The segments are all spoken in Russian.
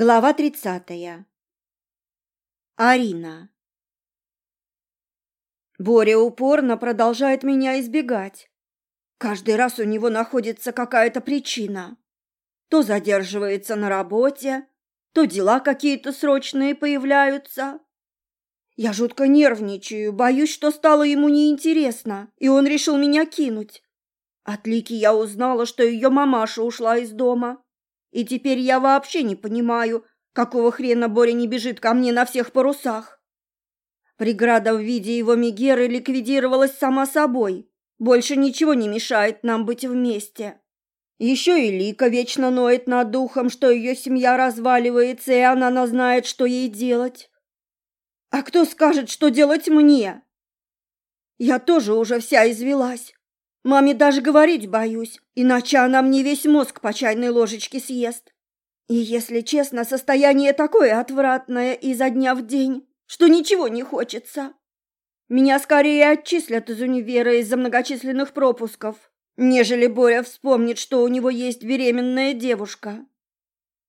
Глава тридцатая. Арина. Боря упорно продолжает меня избегать. Каждый раз у него находится какая-то причина. То задерживается на работе, то дела какие-то срочные появляются. Я жутко нервничаю, боюсь, что стало ему неинтересно, и он решил меня кинуть. От Лики я узнала, что ее мамаша ушла из дома. И теперь я вообще не понимаю, какого хрена Боря не бежит ко мне на всех парусах. Преграда в виде его Мегеры ликвидировалась сама собой. Больше ничего не мешает нам быть вместе. Еще и Лика вечно ноет над духом, что ее семья разваливается, и она не знает, что ей делать. А кто скажет, что делать мне? Я тоже уже вся извелась. Маме даже говорить боюсь, иначе она мне весь мозг по чайной ложечке съест. И, если честно, состояние такое отвратное изо дня в день, что ничего не хочется. Меня скорее отчислят из универа из-за многочисленных пропусков, нежели Боря вспомнит, что у него есть беременная девушка.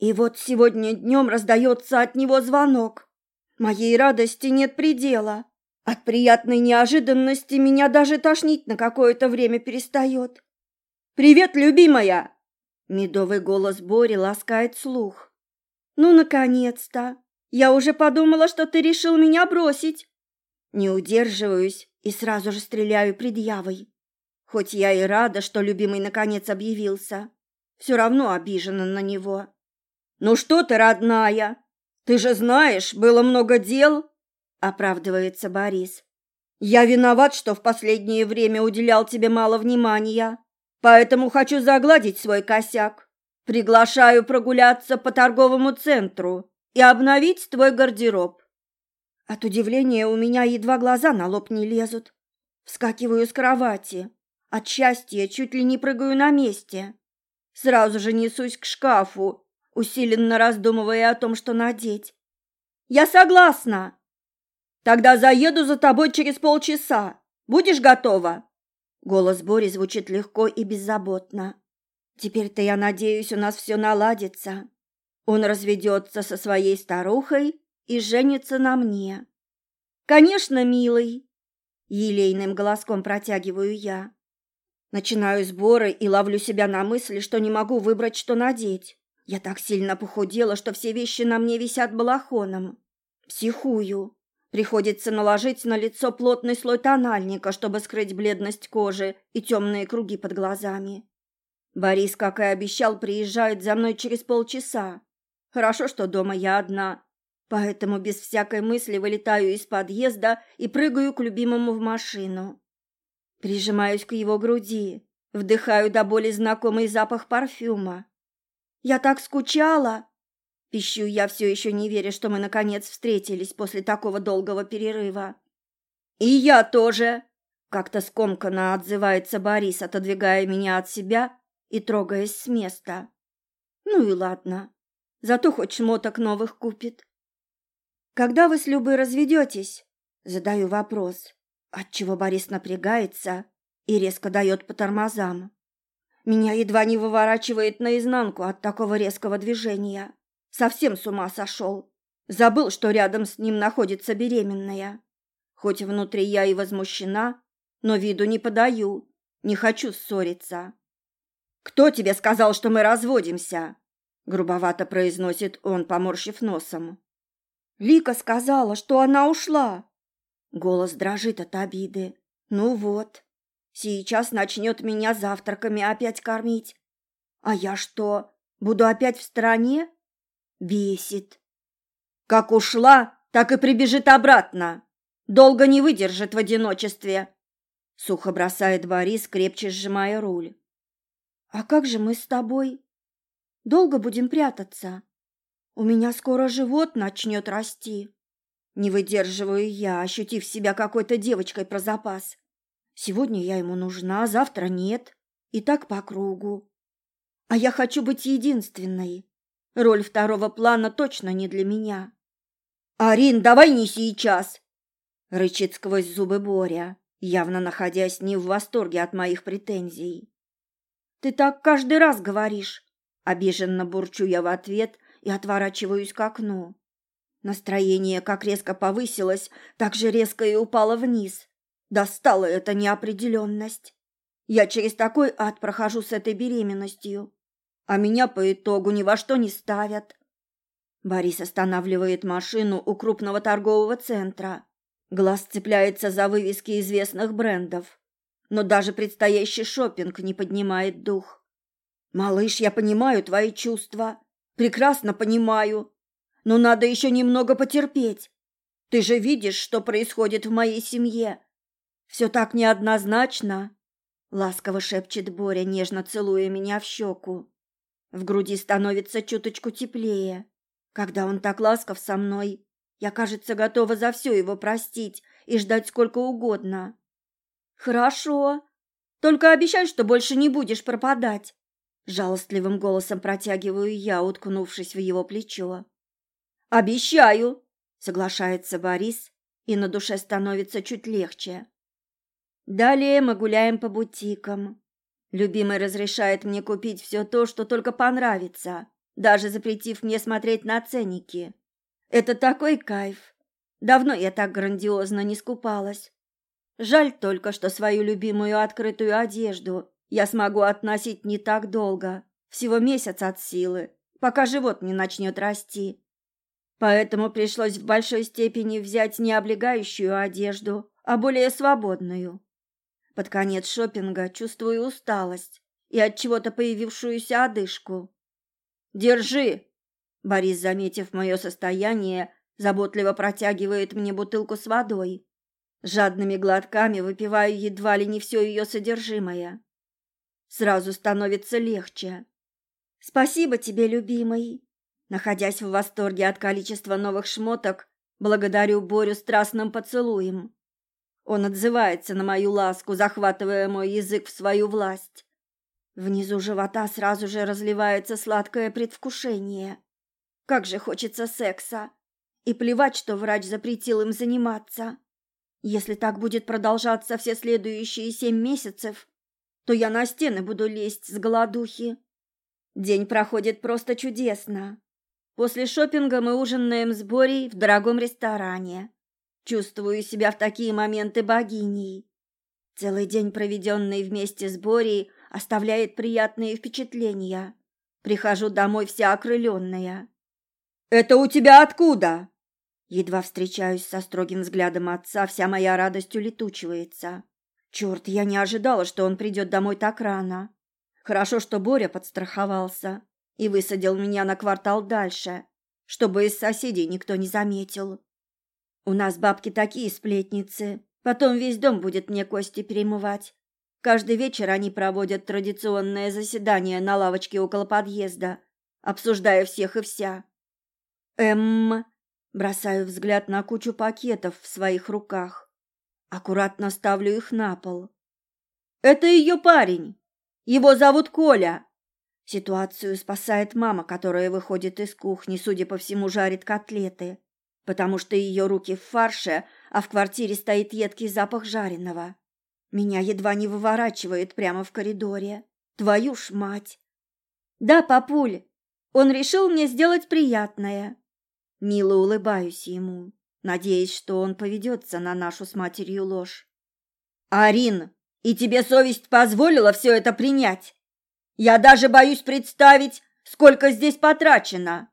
И вот сегодня днем раздается от него звонок. Моей радости нет предела. От приятной неожиданности меня даже тошнить на какое-то время перестает. «Привет, любимая!» Медовый голос Бори ласкает слух. «Ну, наконец-то! Я уже подумала, что ты решил меня бросить!» Не удерживаюсь и сразу же стреляю предъявой. Хоть я и рада, что любимый наконец объявился, все равно обижена на него. «Ну что ты, родная? Ты же знаешь, было много дел!» Оправдывается Борис. Я виноват, что в последнее время уделял тебе мало внимания, поэтому хочу загладить свой косяк. Приглашаю прогуляться по торговому центру и обновить твой гардероб. От удивления у меня едва глаза на лоб не лезут. Вскакиваю с кровати. От счастья чуть ли не прыгаю на месте. Сразу же несусь к шкафу, усиленно раздумывая о том, что надеть. «Я согласна!» Тогда заеду за тобой через полчаса. Будешь готова?» Голос Бори звучит легко и беззаботно. «Теперь-то, я надеюсь, у нас все наладится. Он разведется со своей старухой и женится на мне». «Конечно, милый!» Елейным голоском протягиваю я. Начинаю сборы и ловлю себя на мысли, что не могу выбрать, что надеть. Я так сильно похудела, что все вещи на мне висят балахоном. Психую. Приходится наложить на лицо плотный слой тональника, чтобы скрыть бледность кожи и темные круги под глазами. Борис, как и обещал, приезжает за мной через полчаса. Хорошо, что дома я одна, поэтому без всякой мысли вылетаю из подъезда и прыгаю к любимому в машину. Прижимаюсь к его груди, вдыхаю до боли знакомый запах парфюма. «Я так скучала!» Пищу я все еще не веря, что мы наконец встретились после такого долгого перерыва. «И я тоже!» Как-то скомканно отзывается Борис, отодвигая меня от себя и трогаясь с места. «Ну и ладно. Зато хоть шмоток новых купит». «Когда вы с Любой разведетесь?» Задаю вопрос, отчего Борис напрягается и резко дает по тормозам. Меня едва не выворачивает наизнанку от такого резкого движения. Совсем с ума сошел. Забыл, что рядом с ним находится беременная. Хоть внутри я и возмущена, но виду не подаю. Не хочу ссориться. «Кто тебе сказал, что мы разводимся?» Грубовато произносит он, поморщив носом. «Лика сказала, что она ушла». Голос дрожит от обиды. «Ну вот, сейчас начнет меня завтраками опять кормить. А я что, буду опять в стороне?» Бесит. Как ушла, так и прибежит обратно. Долго не выдержит в одиночестве. Сухо бросает Борис, крепче сжимая руль. А как же мы с тобой? Долго будем прятаться? У меня скоро живот начнет расти. Не выдерживаю я, ощутив себя какой-то девочкой про запас. Сегодня я ему нужна, завтра нет. И так по кругу. А я хочу быть единственной. Роль второго плана точно не для меня. «Арин, давай не сейчас!» — рычит сквозь зубы Боря, явно находясь не в восторге от моих претензий. «Ты так каждый раз говоришь!» Обиженно бурчу я в ответ и отворачиваюсь к окну. Настроение как резко повысилось, так же резко и упало вниз. Достала эта неопределенность. Я через такой ад прохожу с этой беременностью, а меня по итогу ни во что не ставят. Борис останавливает машину у крупного торгового центра. Глаз цепляется за вывески известных брендов, но даже предстоящий шопинг не поднимает дух. Малыш, я понимаю твои чувства, прекрасно понимаю, но надо еще немного потерпеть. Ты же видишь, что происходит в моей семье. Все так неоднозначно, ласково шепчет Боря, нежно целуя меня в щеку. В груди становится чуточку теплее. Когда он так ласков со мной, я, кажется, готова за все его простить и ждать сколько угодно. Хорошо. Только обещай, что больше не будешь пропадать. Жалостливым голосом протягиваю я, уткнувшись в его плечо. Обещаю, соглашается Борис, и на душе становится чуть легче. Далее мы гуляем по бутикам. Любимый разрешает мне купить все то, что только понравится даже запретив мне смотреть на ценники. Это такой кайф. Давно я так грандиозно не скупалась. Жаль только, что свою любимую открытую одежду я смогу относить не так долго, всего месяц от силы, пока живот не начнет расти. Поэтому пришлось в большой степени взять не облегающую одежду, а более свободную. Под конец шопинга чувствую усталость и от чего-то появившуюся одышку. Держи. Борис, заметив мое состояние, заботливо протягивает мне бутылку с водой. Жадными глотками выпиваю едва ли не все ее содержимое. Сразу становится легче. Спасибо тебе, любимый. Находясь в восторге от количества новых шмоток, благодарю Борю страстным поцелуем. Он отзывается на мою ласку, захватывая мой язык в свою власть. Внизу живота сразу же разливается сладкое предвкушение. Как же хочется секса. И плевать, что врач запретил им заниматься. Если так будет продолжаться все следующие семь месяцев, то я на стены буду лезть с голодухи. День проходит просто чудесно. После шопинга мы ужинаем с Борей в дорогом ресторане. Чувствую себя в такие моменты богиней. Целый день, проведенный вместе с Борей, оставляет приятные впечатления. Прихожу домой вся окрыленная. «Это у тебя откуда?» Едва встречаюсь со строгим взглядом отца, вся моя радость улетучивается. Черт, я не ожидала, что он придет домой так рано. Хорошо, что Боря подстраховался и высадил меня на квартал дальше, чтобы из соседей никто не заметил. У нас бабки такие сплетницы, потом весь дом будет мне кости перемывать. Каждый вечер они проводят традиционное заседание на лавочке около подъезда, обсуждая всех и вся. Эм, бросаю взгляд на кучу пакетов в своих руках. Аккуратно ставлю их на пол. Это ее парень. Его зовут Коля. Ситуацию спасает мама, которая выходит из кухни, судя по всему, жарит котлеты, потому что ее руки в фарше, а в квартире стоит едкий запах жареного. Меня едва не выворачивает прямо в коридоре. Твою ж мать! Да, папуль, он решил мне сделать приятное. Мило улыбаюсь ему, надеясь, что он поведется на нашу с матерью ложь. Арин, и тебе совесть позволила все это принять? Я даже боюсь представить, сколько здесь потрачено.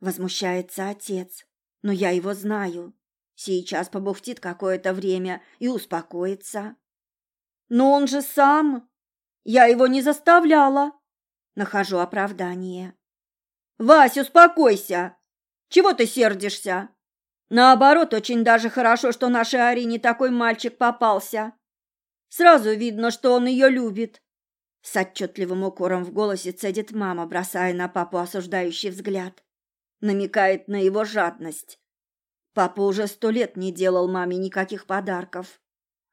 Возмущается отец, но я его знаю. Сейчас побухтит какое-то время и успокоится. Но он же сам. Я его не заставляла. Нахожу оправдание. Вась, успокойся. Чего ты сердишься? Наоборот, очень даже хорошо, что нашей Арине такой мальчик попался. Сразу видно, что он ее любит. С отчетливым укором в голосе цедит мама, бросая на папу осуждающий взгляд. Намекает на его жадность. Папа уже сто лет не делал маме никаких подарков.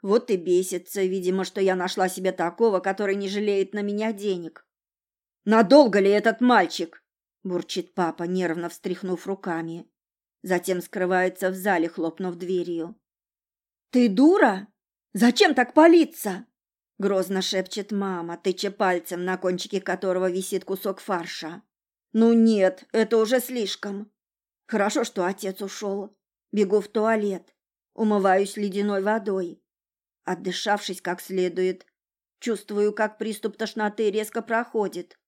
Вот и бесится, видимо, что я нашла себе такого, который не жалеет на меня денег. Надолго ли этот мальчик? бурчит папа, нервно встряхнув руками. Затем скрывается в зале, хлопнув дверью. Ты дура? Зачем так палиться? грозно шепчет мама, тыча пальцем, на кончике которого висит кусок фарша. Ну нет, это уже слишком. Хорошо, что отец ушел. Бегу в туалет, умываюсь ледяной водой. Отдышавшись как следует, чувствую, как приступ тошноты резко проходит.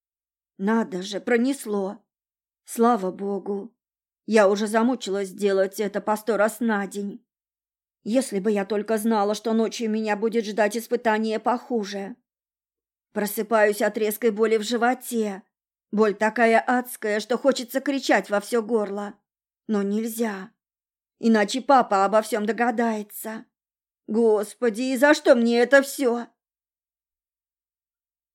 Надо же, пронесло. Слава богу. Я уже замучилась делать это по сто раз на день. Если бы я только знала, что ночью меня будет ждать испытание похуже. Просыпаюсь от резкой боли в животе. Боль такая адская, что хочется кричать во все горло. Но нельзя. Иначе папа обо всем догадается. Господи, и за что мне это все?